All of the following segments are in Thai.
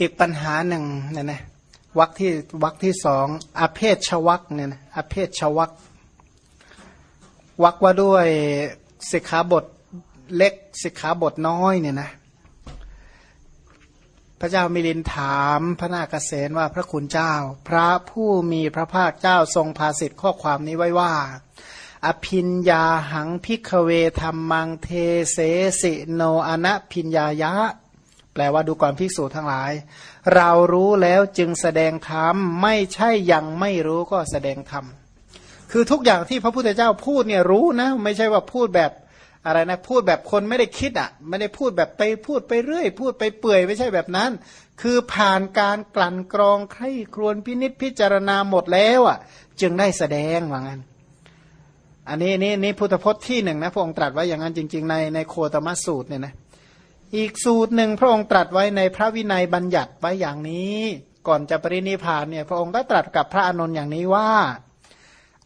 อีกปัญหาหนึ่งเนี่ยนะวักที่วักที่สองอเพศชวักเนี่ยนะอเพศชวักวักว่าด้วยสิกขาบทเล็กสิกขาบทน้อยเนี่ยนะพระเจ้ามิลินถามพระนาคเษนว่าพระคุณเจ้า พระผู้มีพระภาคเจ้าทรงภาสิทธิข้อความนี้ไว้ว่า อภินยาหังพิกเวธรรมังเทเสสิโนอนะพินยายะ แปลว่าดูก่อนภิกษุทั้งหลาย เรารู้แล้วจึงแสดงธรรมไม่ใช่ยังไม่รู้ก็แสดงธรรมคือทุกอย่างที่พระพุทธเจ้าพูดเนี่ยรู้นะ ไม่ใช่ว่าพูดแบบอะไรนะพูดแบบคนไม่ได้คิดอะ ไม่ได้พูดแบบไปพูดไปเรื่อย พูดไปเปื่อยไม่ใช่แบบนั้น คือผ่านการกลั่นกรองใคร่ครวญพินิษพิจารณาหมดแล้วอะ จึงได้แสดงว่างั้นอันนี้นี่นี่พุทธพจน์ที่หนึ่งนะพระองค์ตรัสไว้อย่างนั้นจริง ๆ ในในโคตมสูตรเนี่ยนะ อีกสูตรหนึ่งพระองค์ตรัสไว้ในพระวินัยบัญญัติไว้อย่างนี้ ก่อนจะปรินิพานเนี่ยพระองค์ก็ตรัสกับพระอานนท์อย่างนี้ว่า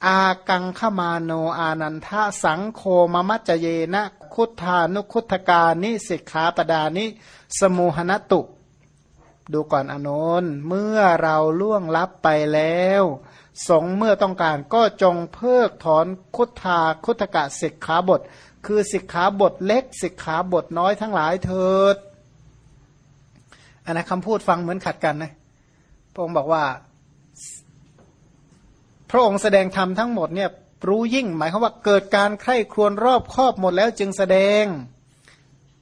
อากังขมาโนอานันทะสังโคมมัจเจนะคุธานุคุธกานิสิกขาปดานิ สมุหนตุ ดูก่อนอนนท์เมื่อเราล่วงลับไปแล้ว สงเมื่อต้องการก็จงเพิกถอนคุธาคุธกะสิกขาบท คือสิกขาบทเล็กสิกขาบทน้อยทั้งหลายเถิดอันนั้นคำพูดฟังเหมือนขัดกันนะพระองค์บอกว่า พระองค์แสดงธรรมทั้งหมดเนี่ยรู้ยิ่ง หมายความว่าเกิดการใคร่ครวญรอบครอบหมดแล้วจึงแสดง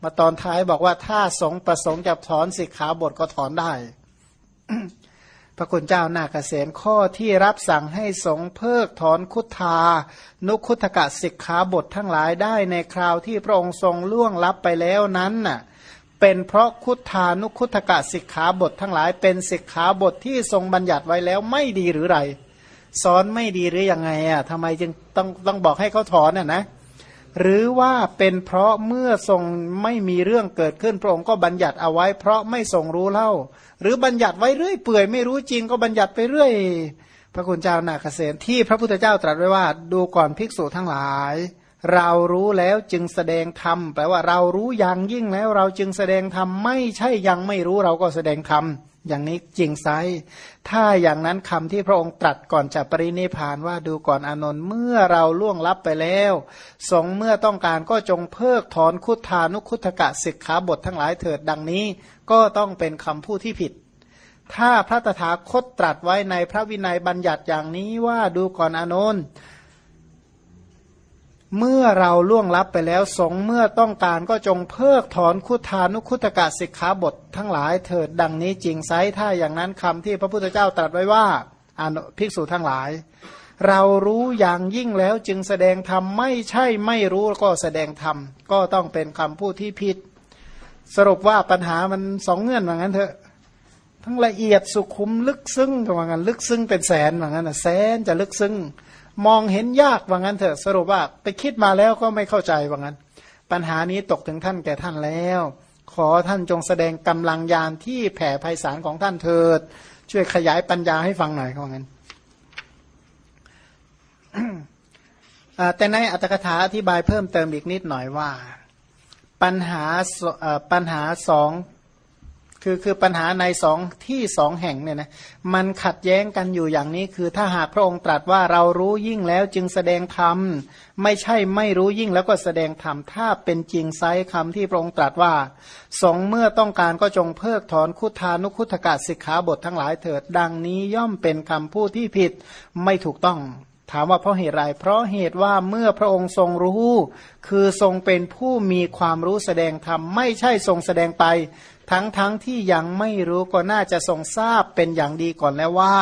มาตอนท้ายบอกว่าถ้าสงประสงค์จะถอนสิกขาบทก็ถอนได้ พระคุณเจ้านาเกษมข้อที่รับสั่งให้สงเพิกถอนคุทา นุคุตกะสิกขาบททั้งหลายได้ในคราวที่พระองค์ทรงล่วงลับไปแล้วนั้นน่ะเป็นเพราะคุทานุคุตกะสิกขาบททั้งหลาย เป็นสิกขาบทที่ทรงบัญญัติไว้แล้วไม่ดีหรือไรสอนไม่ดีหรือยังไงอะทำไมจึงต้องต้องบอกให้เขาถอนอะนะ หรือว่าเป็นเพราะเมื่อทรงไม่มีเรื่องเกิดขึ้นพระองค์ก็บัญญัติเอาไว้ เพราะไม่ทรงรู้เล่า หรือบัญญัติไว้เรื่อยเปื่อยไม่รู้จริงก็บัญญัติไปเรื่อย พระคุณเจ้านาคเษนที่พระพุทธเจ้าตรัสไว้ว่าดูก่อนภิกษุทั้งหลาย เรารู้แล้วจึงแสดงธรรมแปลว่าเรารู้อย่างยิ่งแล้วเราจึงแสดงธรรมไม่ใช่ยังไม่รู้เราก็แสดงธรรม อย่างนี้จริงไซถ้าอย่างนั้นคำที่พระองค์ตรัสก่อนจะปรินิพานว่าดูก่อนอนนท์เมื่อเราล่วงลับไปแล้ว สงเมื่อต้องการก็จงเพิกถอนคุธานุคุธกะสิกขาบททั้งหลายเถิดดังนี้ก็ต้องเป็นคำพูดที่ผิด ถ้าพระตถาคตตรัสไว้ในพระวินัยบัญญัติอย่างนี้ว่าดูก่อนอนนท์ เมื่อเราล่วงลับไปแล้วสงเมื่อต้องการก็จงเพิกถอนคุธานุคุตกะสิกขาบททั้งหลายเถิดดังนี้จริงไซถ้าอย่างนั้นคำที่พระพุทธเจ้าตรัสไว้ว่าอานุภิกษุทั้งหลาย เรารู้อย่างยิ่งแล้วจึงแสดงธรรมไม่ใช่ไม่รู้ก็แสดงธรรมก็ต้องเป็นคำพูดที่ผิด สรุปว่าปัญหามันสองเงื่อนว่างั้นเถอะ ทั้งละเอียดสุขุมลึกซึ้งว่างั้นลึกซึ้งเป็นแสนว่างั้นแสนจะลึกซึ้ง มองเห็นยากว่างั้นเถอะสรุปว่าไปคิดมาแล้วก็ไม่เข้าใจว่างั้น ปัญหานี้ตกถึงท่านแก่ท่านแล้ว ขอท่านจงแสดงกำลังยานที่แผ่ไพศาลของท่านเถิด ช่วยขยายปัญญาให้ฟังหน่อยว่างั้นแต่ในอัตถกถาอธิบายเพิ่มเติมอีกนิดหน่อยว่า ปัญหาปัญหาสอง คือคือปัญหาในสองที่สองแห่งเนี่ยนะมันขัดแย้งกันอยู่อย่างนี้ คือถ้าหากพระองค์ตรัสว่าเรารู้ยิ่งแล้วจึงแสดงธรรมไม่ใช่ไม่รู้ยิ่งแล้วก็แสดงธรรมถ้าเป็นจริงไซคำที่พระองค์ตรัสว่าสองเมื่อต้องการก็จงเพิกถอนคุธานุคุธกะสิกขาบททั้งหลายเถิด ดังนี้ย่อมเป็นคำพูดที่ผิดไม่ถูกต้อง ถามว่าเพราะเหตุไรเพราะเหตุว่าเมื่อพระองค์ทรงรู้ คือทรงเป็นผู้มีความรู้แสดงธรรมไม่ใช่ทรงแสดงไป ทั้งทั้งที่ยังไม่รู้ก็น่าจะทรงทราบเป็นอย่างดีก่อนแล้วว่า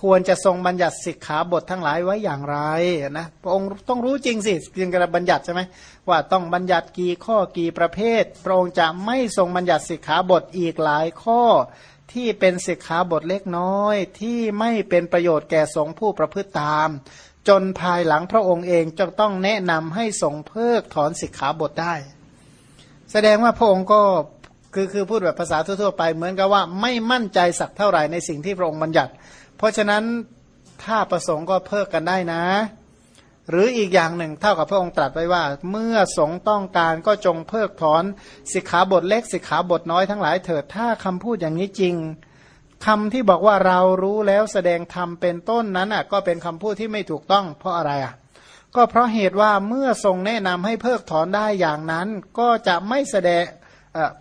ควรจะทรงบัญญัติสิกขาบททั้งหลายไว้อย่างไรนะพระองค์ต้องรู้จริงสิจึงจะบัญญัติใช่ไหมว่าต้องบัญญัติกี่ข้อกี่ประเภท พระองค์จะไม่ทรงบัญญัติสิกขาบทอีกหลายข้อ ที่เป็นสิกขาบทเล็กน้อย ที่ไม่เป็นประโยชน์แก่สงผู้ประพฤติตาม จนภายหลังพระองค์เองจะต้องแนะนำให้สงเพิกถอนสิกขาบทได้ แสดงว่าพระองค์ก็คือคือพูดแบบภาษาทั่วๆไปเหมือนกับว่าไม่มั่นใจสักเท่าไหร่ในสิ่งที่พระองค์บัญญัติ เพราะฉะนั้นถ้าประสงค์ก็เพิกกันได้นะ หรืออีกอย่างหนึ่งเท่ากับพระองค์ตรัสไว้ว่า เมื่อสงต้องการก็จงเพิกถอนสิกขาบทเล็กสิกขาบทน้อยทั้งหลายเถิดถ้าคำพูดอย่างนี้จริงคำที่บอกว่าเรารู้แล้วแสดงธรรมเป็นต้นนั้นอะก็เป็นคำพูดที่ไม่ถูกต้องเพราะอะไรอะก็เพราะเหตุว่าเมื่อทรงแนะนำให้เพิกถอนได้อย่างนั้น ก็จะไม่แสดง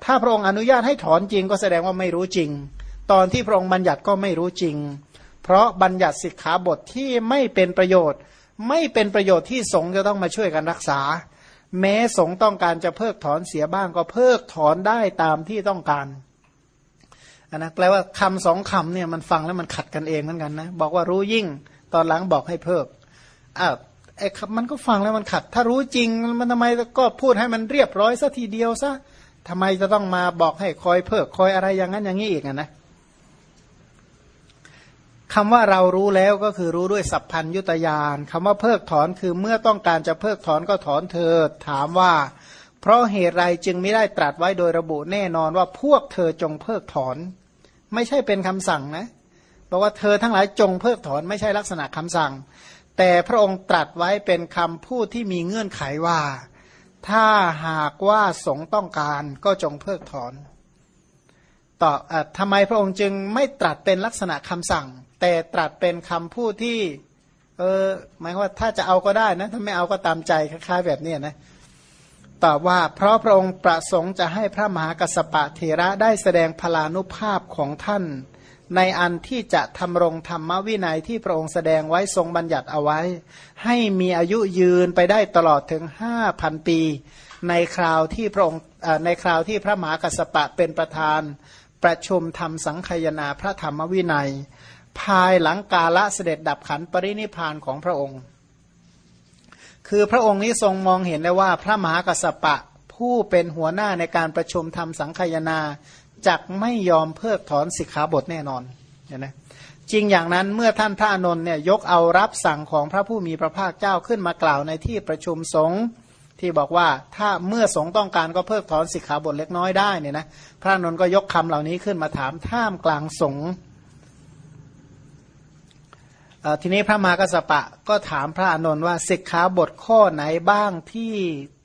ถ้าพระองค์อนุญาตให้ถอนจริง ก็แสดงว่าไม่รู้จริง ตอนที่พระองค์บัญญัติก็ไม่รู้จริง เพราะบัญญัติสิกขาบทที่ไม่เป็นประโยชน์ ไม่เป็นประโยชน์ที่สงฆ์จะต้องมาช่วยกันรักษา แม้สงฆ์ต้องการจะเพิกถอนเสียบ้างก็เพิกถอนได้ตามที่ต้องการนนะแปลว่าคำสองคำเนี่ยมันฟังแล้วมันขัดกันเองเหมือนกันนะบอกว่ารู้ยิ่งตอนหลังบอกให้เพิกอ้าวไอ้มันก็ฟังแล้วมันขัด ถ้ารู้จริงมันทำไมก็พูดให้มันเรียบร้อยซะทีเดียวซะทำไมจะต้องมาบอกให้คอยเพิกคอยอะไรอย่างนั้นอย่างนี้อีกนะ คำว่าเรารู้แล้วก็คือรู้ด้วยสัพพัญยุตยานคำว่าเพิกถอนคือเมื่อต้องการจะเพิกถอนก็ถอนเธอถามว่า เพราะเหตุไรจึงไม่ได้ตรัสไว้โดยระบุแน่นอนว่าพวกเธอจงเพิกถอน ไม่ใช่เป็นคำสั่งนะบอกว่าเธอทั้งหลายจงเพิกถอนไม่ใช่ลักษณะคำสั่ง แต่พระองค์ตรัสไว้เป็นคำพูดที่มีเงื่อนไขว่า ถ้าหากว่าสงต้องการก็จงเพิกถอนต่ออทำไมพระองค์จึงไม่ตรัสเป็นลักษณะคำสั่ง แต่ตรัสเป็นคำพูดที่ เออหมายว่าถ้าจะเอาก็ได้นะ ถ้าไม่เอาก็ตามใจคล้ายๆแบบนี้นะตอบว่าเพราะพระองค์ประสงค์จะให้พระมหากัสปะเทระได้แสดงพลานุภาพของท่าน ในอันที่จะทำรงธรรมวินัยที่พระองค์แสดงไว้ทรงบัญญัติเอาไว้ ให้มีอายุยืนไปได้ตลอดถึงห้าพันปี ในคราวที่พระองค์ในคราวที่พระมหากัสปะเป็นประธาน ประชุมทำสังคยนาพระธรรมวินัย ภายหลังกาละเสด็จดับขันปรินิพานของพระองค์ คือพระองค์นี้ทรงมองเห็นได้ว่าพระมหากัสปะผู้เป็นหัวหน้าในการประชุมทำสังคยนาจักไม่ยอมเพิกถอนสิกขาบทแน่นอนเห็นไหมจริงอย่างนั้นเมื่อท่านพระอนนท์เนี่ยยกเอารับสั่งของพระผู้มีพระภาคเจ้าขึ้นมากล่าวในที่ประชุมสงฆ์ที่บอกว่าถ้าเมื่อสงฆ์ต้องการก็เพิกถอนสิกขาบทเล็กน้อยได้เนี่ยนะพระอนนท์ก็ยกคำเหล่านี้ขึ้นมาถามท่ามกลางสงฆ์ ทีนี้พระมากสปะก็ถามพระอนนท์ว่าสิกขาบทข้อไหนบ้างที่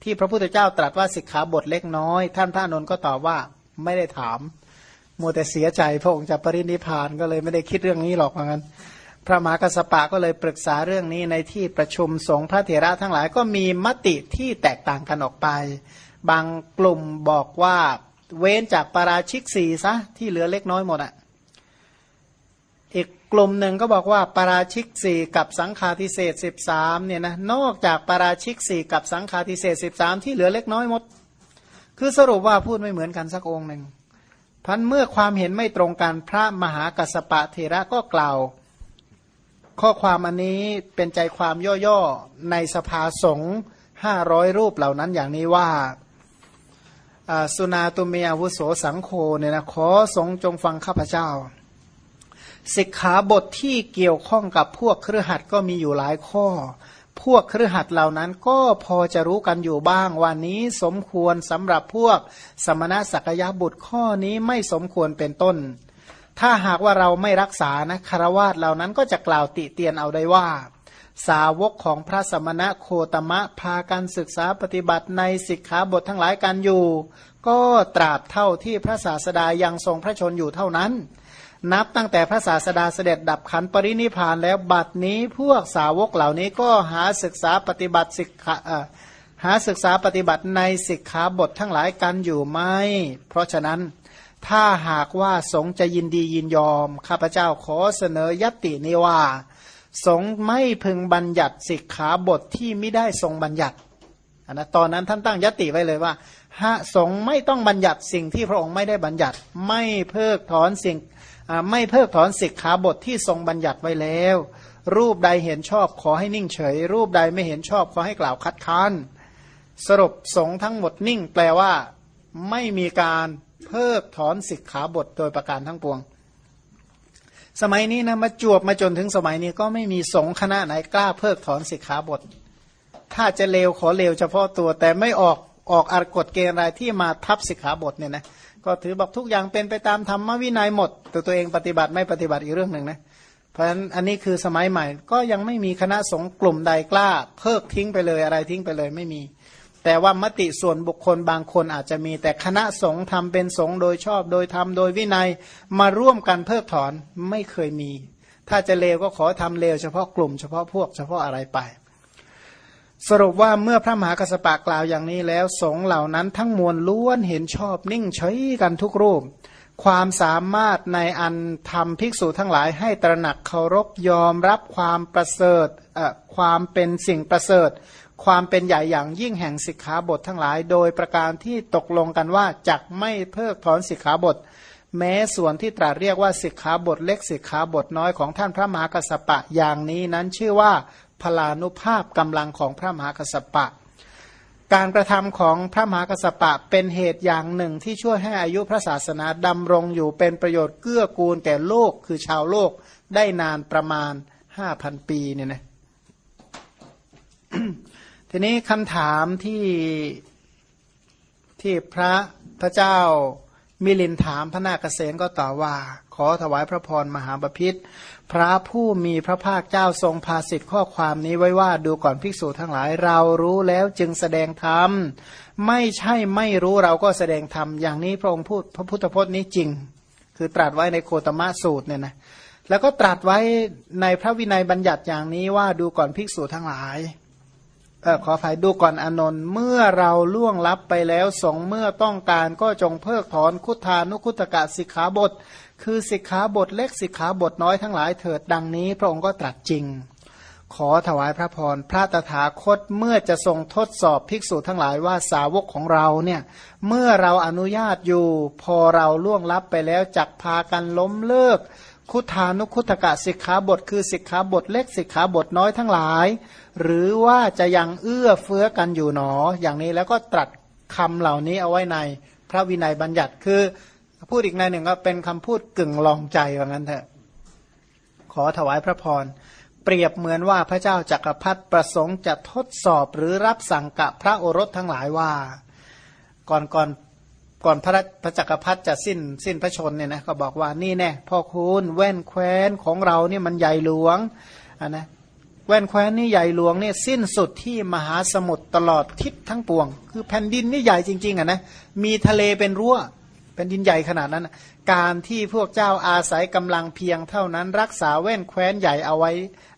ที่พระพุทธเจ้าตรัสว่าสิกขาบทเล็กน้อย ท่านพระอนนท์ก็ตอบว่าไม่ได้ถามมัวแต่เสียใจพระองค์จะปรินิพานก็เลยไม่ได้คิดเรื่องนี้หรอกเหมือนกันพระมหากัสปะก็เลยปรึกษาเรื่องนี้ในที่ประชุมสงฆ์พระเถระทั้งหลายก็มีมติที่แตกต่างกันออกไป บางกลุ่มบอกว่าเว้นจากปาราชิกสี่ซะที่เหลือเล็กน้อยหมดอะอีก กลุ่มหนึ่งก็บอกว่าปาราชิกสี่กับสังฆาทิเศษสิบสามเนี่ยนะนอกจากปาราชิกสี่กับสังฆาทิเศษสิบสามที่เหลือเล็กน้อยหมด คือสรุปว่าพูดไม่เหมือนกันสักองค์หนึ่งพันเมื่อความเห็นไม่ตรงกันพระมหากัสปะเทระก็กล่าว ข้อความอันนี้เป็นใจความย่อๆในสภาสงฆ์ห้าร้อยรูปเหล่านั้นอย่างนี้ว่าสุนาตุเมียวุโสสังโฆเนี่ยนะขอสงจงฟังข้าพเจ้า สิกขาบทที่เกี่ยวข้องกับพวกเครือขัดก็มีอยู่หลายข้อ พวกเครือขัดเหล่านั้นก็พอจะรู้กันอยู่บ้างวันนี้สมควรสำหรับพวกสมณะสักยะบุตรข้อนี้ไม่สมควรเป็นต้น ถ้าหากว่าเราไม่รักษานะคารวาสเหล่านั้นก็จะกล่าวติเตียนเอาได้ว่า สาวกของพระสมณะโคตมะพากันศึกษาปฏิบัติในสิกขาบททั้งหลายกันอยู่ ก็ตราบเท่าที่พระศาสดายังทรงพระชนอยู่เท่านั้น นับตั้งแต่พระศาสดาเสด็จดับขันปรินิพานแล้วบัดนี้พวกสาวกเหล่านี้ก็หาศึกษาปฏิบัติสิกขาหาศึกษาปฏิบัติในสิกขาบททั้งหลายกันอยู่ไหมเพราะฉะนั้นถ้าหากว่าสงจะยินดียินยอม ข้าพเจ้าขอเสนอยตินี้ว่า สงไม่พึงบัญญัติสิกขาบทที่ไม่ได้ทรงบัญญัตินะตอนนั้นท่านตั้งยติไว้เลยว่าหะสงไม่ต้องบัญญัติสิ่งที่พระองค์ไม่ได้บัญญัติ ไม่เพิกถอนสิ่ง ไม่เพิกถอนสิกขาบทที่ทรงบัญญัติไว้แล้ว รูปใดเห็นชอบขอให้นิ่งเฉย รูปใดไม่เห็นชอบขอให้กล่าวคัดค้านสรุปสงทั้งหมดนิ่ง แปลว่า ไม่มีการเพิกถอนสิกขาบทโดยประการทั้งปวง สมัยนี้นะมาจวบมาจนถึงสมัยนี้ก็ไม่มีสงคณะไหนกล้าเพิกถอนสิกขาบท ถ้าจะเลวขอเลวเฉพาะตัวแต่ไม่ออกออกอากฎเกณฑ์อะไรที่มาทับสิกขาบทเนี่ยนะ ก็ถือบอกทุกอย่างเป็นไปตามธรรมวินัยหมด แต่ตัวเองปฏิบัติไม่ปฏิบัติอีกเรื่องหนึ่งนะเพราะฉะนั้นอันนี้คือสมัยใหม่ ก็ยังไม่มีคณะสงฆ์กลุ่มใดกล้า เพิกทิ้งไปเลยอะไรทิ้งไปเลยไม่มี แต่ว่ามติส่วนบุคคลบางคนอาจจะมี แต่คณะสงฆ์ทำเป็นสงฆ์โดยชอบ โดยทำโดยวินัยมาร่วมกันเพิกถอนไม่เคยมี ถ้าจะเลวก็ขอทำเลวเฉพาะกลุ่มเฉพาะพวกเฉพาะอะไรไป สรุปว่าเมื่อพระมหากัสปะกล่าวอย่างนี้แล้วสงเหล่านั้นทั้งมวลล้วนเห็นชอบนิ่งเฉยกันทุกรูป ความสามารถในอันทำภิกษุทั้งหลายให้ตระหนักเคารพยอมรับความประเสริฐความเป็นสิ่งประเสริฐ ความเป็นใหญ่อย่างยิ่งแห่งสิกขาบททั้งหลาย โดยประการที่ตกลงกันว่าจักไม่เพิกถอนสิกขาบท แม้ส่วนที่ตรัสเรียกว่าสิกขาบทเล็กสิกขาบทน้อยของท่านพระมหากัสปะอย่างนี้นั้นชื่อว่า พลานุภาพกำลังของพระมหากัสสปะ การกระทำของพระมหากสปะเป็นเหตุอย่างหนึ่งที่ช่วยให้อายุพระศาสนาดำรงอยู่เป็นประโยชน์เกื้อกูลแก่โลกคือชาวโลกได้นานประมาณห้าพันปีเนี่ยนะทีนี้คำถามที่ที่พระพระเจ้า มิลินถามพระนาคเษนก็ตอบว่า ขอถวายพระพรมหาบพิษพระผู้มีพระภาคเจ้าทรงพาสิทธิข้อความนี้ไว้ว่าดูก่อนภิกษุทั้งหลายเรารู้แล้วจึงแสดงธรรมไม่ใช่ไม่รู้เราก็แสดงธรรมอย่างนี้พระองค์พูดพระพุทธพจน์นี้จริง คือตรัสไว้ในโคตมะสูตรเนี่ยนะแล้วก็ตรัสไว้ในพระวินัยบัญญัติอย่างนี้ว่าดูก่อนภิกษุทั้งหลาย ขออภัยดูก่อนอนนท์เมื่อเราล่วงลับไปแล้วสงเมื่อต้องการก็จงเพิกถอนคุธานุคุตกะสิกขาบท คือสิกขาบทเล็กสิกขาบทน้อยทั้งหลายเถิดดังนี้ พระองค์ก็ตรัสจริง ขอถวายพระพรพระตถาคตเมื่อจะทรงทดสอบภิกษุทั้งหลายว่าสาวกของเราเนี่ยเมื่อเราอนุญาตอยู่ พอเราล่วงลับไปแล้วจักพากันล้มเลิก คุธานุคุตกะสิกขาบท คือสิกขาบทเล็กสิกขาบทน้อยทั้งหลาย หรือว่าจะยังเอื้อเฟื้อกันอยู่หนอ อย่างนี้แล้วก็ตรัสคำเหล่านี้เอาไว้ในพระวินัยบัญญัติคือพูดอีกในหนึ่งก็เป็นคำพูดกึ่งลองใจว่างั้นเถอะ ขอถวายพระพร เปรียบเหมือนว่าพระเจ้าจักรพรรดิประสงค์จะทดสอบหรือรับสั่งกับพระโอรสทั้งหลายว่า ก่อนก่อน ก่อนพระพระจักรพรรดิจะสิ้นสิ้นพระชนเนี่ยนะก็บอกว่านี่แน่พ่อคุณแว่นแคว้นของเราเนี่ยมันใหญ่หลวงอะนะแว่นแคว้นนี่ใหญ่หลวงเนี่ยสิ้นสุดที่มหาสมุทรตลอดทิศทั้งปวง คือแผ่นดินนี่ใหญ่จริงๆอะนะมีทะเลเป็นรั้วเป็นดินใหญ่ขนาดนั้น การที่พวกเจ้าอาศัยกำลังเพียงเท่านั้น รักษาแว่นแคว้นใหญ่เอาไว้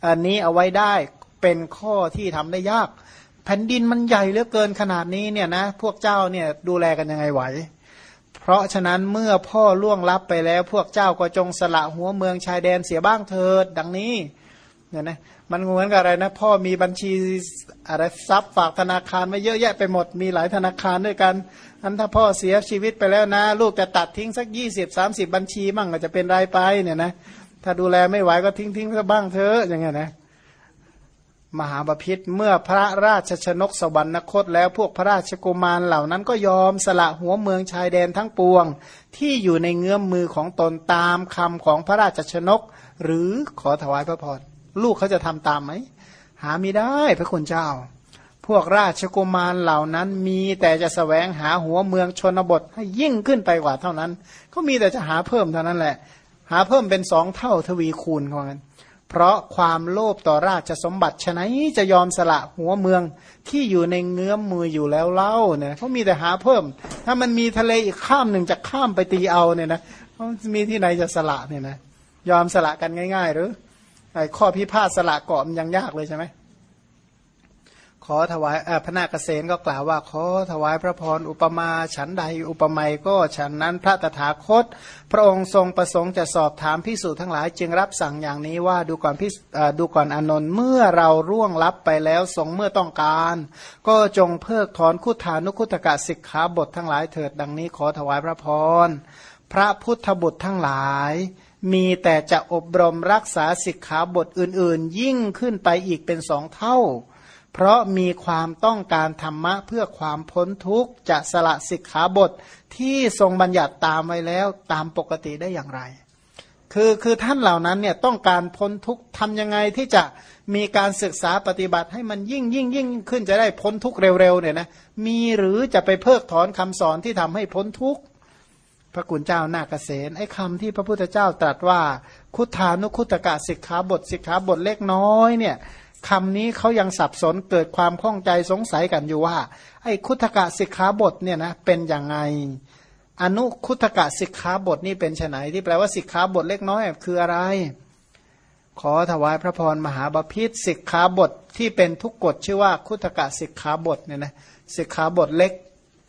อันนี้เอาไว้ได้เป็นข้อที่ทำได้ยาก ผ่นดินมันใหญ่เหลือเกินขนาดนี้เนี่ยนะพวกเจ้าเนี่ยดูแลกันยังไงไหว เพราะฉะนั้นเมื่อพ่อล่วงลับไปแล้วพวกเจ้าก็จงสละหัวเมืองชายแดนเสียบ้างเถิดดังนี้เนี่ยนะมันเหมือนกับอะไรนะพ่อมีบัญชีอะไรทรัพย์ฝากธนาคารไว้เยอะแยะไปหมดมีหลายธนาคารด้วยกันอันถ้าพ่อเสียชีวิตไปแล้วนะ ลูกจะตัดทิ้งสักยี่สิบสามสิบบัญชีมั่งก็จะเป็นรายไปเนี่ยนะถ้าดูแลไม่ไหวก็ทิ้งทิ้งซะบ้างเถอะอย่างเงี้ยนะ มหาบพิษเมื่อพระราชชนกสวรรคตแล้วพวกพระราชกุมารเหล่านั้นก็ยอมสละหัวเมืองชายแดนทั้งปวง ที่อยู่ในเงื้อมมือของตนตามคำของพระราชชนก หรือขอถวายพระพรลูกเขาจะทำตามไหม หาไม่ได้พระคุณเจ้า พวกราชกุมารเหล่านั้นมีแต่จะสแสวงหาหัวเมืองชนบทให้ยิ่งขึ้นไปกว่าเท่านั้น ก็มีแต่จะหาเพิ่มเท่านั้นแหละ หาเพิ่มเป็นสองเท่าทวีคูณของกัน เพราะความโลภต่อราชสมบัติฉะนั้นจะยอมสละหัวเมืองที่อยู่ในเงื้อมมืออยู่แล้วเล่าเนี่ยเขามีแต่หาเพิ่ม ถ้ามันมีทะเลอีกข้ามหนึ่งจะข้ามไปตีเอาเนี่ยนะมีที่ไหนจะสละเนี่ยนะยอมสละกันง่าย ๆ หรือไอ้ข้อพิพาทสละเกาะมันยังยากเลยใช่ไหม ขอถวายพระนาคเษนก็กล่าวว่า ขอถวายพระพรอุปมาฉันใดอุปไมยก็ฉันนั้นพระตถาคต พระองค์ทรงประสงค์จะสอบถามพิสูจทั้งหลาย จึงรับสั่งอย่างนี้ว่าดูก่อนพิดูก่อนอนนท์เมื่อเราร่วงลับไปแล้วทรงเมื่อต้องการ ก็จงเพิกถอนคุธานุคุตกะสิกขาบททั้งหลายเถิดดังนี้ขอถวายพระพรพระพุทธบุตรทั้งหลายมีแต่จะอบรมรักษาสิกขาบทอื่น ๆ ยิ่งขึ้นไปอีกเป็นสองเท่า เพราะมีความต้องการธรรมะเพื่อความพ้นทุกข์จะสละสิกขาบทที่ทรงบัญญัติตามไว้แล้วตามปกติได้อย่างไร คือคือท่านเหล่านั้นเนี่ยต้องการพ้นทุกข์ทำยังไงที่จะมีการศึกษาปฏิบัติให้มันยิ่งยิ่งยิ่งขึ้นจะได้พ้นทุกข์เร็วๆเนี่ยนะมีหรือจะไปเพิกถอนคำสอนที่ทำให้พ้นทุกข์พระคุณเจ้านาเกษตไอ้คำที่พระพุทธเจ้าตรัสว่า คุธานุคุตกะสิกขาบทสิกขาบทเล็กน้อยเนี่ย คำนี้เขายังสับสนเกิดความข้องใจสงสัยกันอยู่ว่า ไอ้คุตกะสิกขาบทเนี่ยนะเป็นอย่างไง อนุคุตกะสิกขาบทนี่เป็นไนที่แปลว่าสิกขาบทเล็กน้อยคืออะไร ขอถวายพระพรมหาบาพิษสิกขาบทที่เป็นทุกกฎชื่อว่าคุตกะสิกขาบทเนี่ยนะสิกขาบทเล็ก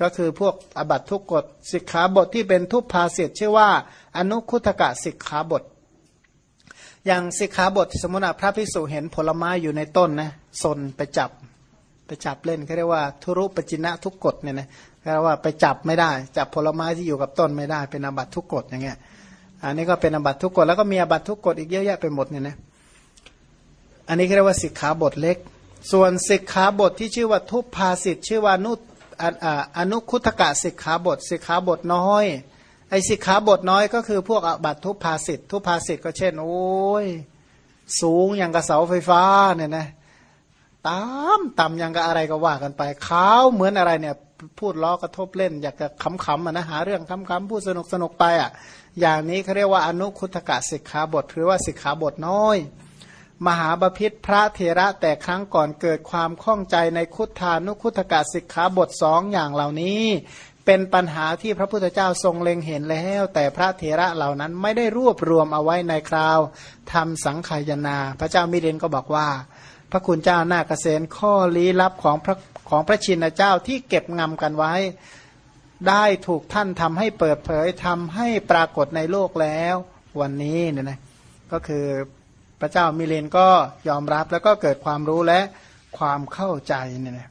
ก็คือพวกอบัตทุกกฎสิกขาบทที่เป็นทุพภาสิทธ์ชื่อว่า อนุคุตกะสิกขาบท อย่างสิกขาบทสมมติพระภิกษุเห็นผลไม้อยู่ในต้นนะสนไปจับไปจับเล่นเขาเรียกว่าทุรุปจินะทุกกฎเนี่ยนะเรียกว่าไปจับไม่ได้ จับผลไม้ที่อยู่กับต้นไม่ได้ เป็นอบัตทุกกฎอย่างเงี้ยอันนี้ก็เป็นอบัตทุกกฎแล้วก็มีอบัตทุกกฎอีกเยอะแยะไปหมดเนี่ยนะอันนี้เรียกว่าสิกขาบทเล็ก ส่วนสิกขาบทที่ชื่อว่าทุพภาสิทธ์ชื่อว่านุอนุคุตกะสิกขาบทสิกขาบทน้อย ไอสิกขาบทน้อยก็คือพวกอบัตทุพภาสิทธ์ทุพภาสิทธ์ก็เช่น โอ้ย สูงอย่างกระเสาไฟฟ้าเนี่ยนะตามต่ำอยังกับอะไรก็ว่ากันไปขาวเหมือนอะไรเนี่ย พูดล้อกระทบเล่น อยากจะขำๆนะหาเรื่องขำๆพูดสนุกสนุกไปอะ อย่างนี้เขาเรียกว่าอนุคุตกะสิกขาบท หรือว่าสิกขาบทน้อย มหาบพิษพระเทระแต่ครั้งก่อนเกิดความข้องใจในคุธานุคุตกะสิกขาบทสองอย่างเหล่านี้ เป็นปัญหาที่พระพุทธเจ้าทรงเล็งเห็นแล้ว แต่พระเทระเหล่านั้นไม่ได้รวบรวมเอาไว้ในคราวทำสังขายนา พระเจ้ามิเรนก็บอกว่า พระคุณเจ้านาเกษตข้อลี้ลับของพระของพระชินเจ้าที่เก็บงำกันไว้ ได้ถูกท่านทำให้เปิดเผยทำให้ปรากฏในโลกแล้ว วันนี้เนี่ยนะก็คือพระเจ้ามิเลนก็ยอมรับแล้วก็เกิดความรู้และความเข้าใจเนี่ยนะ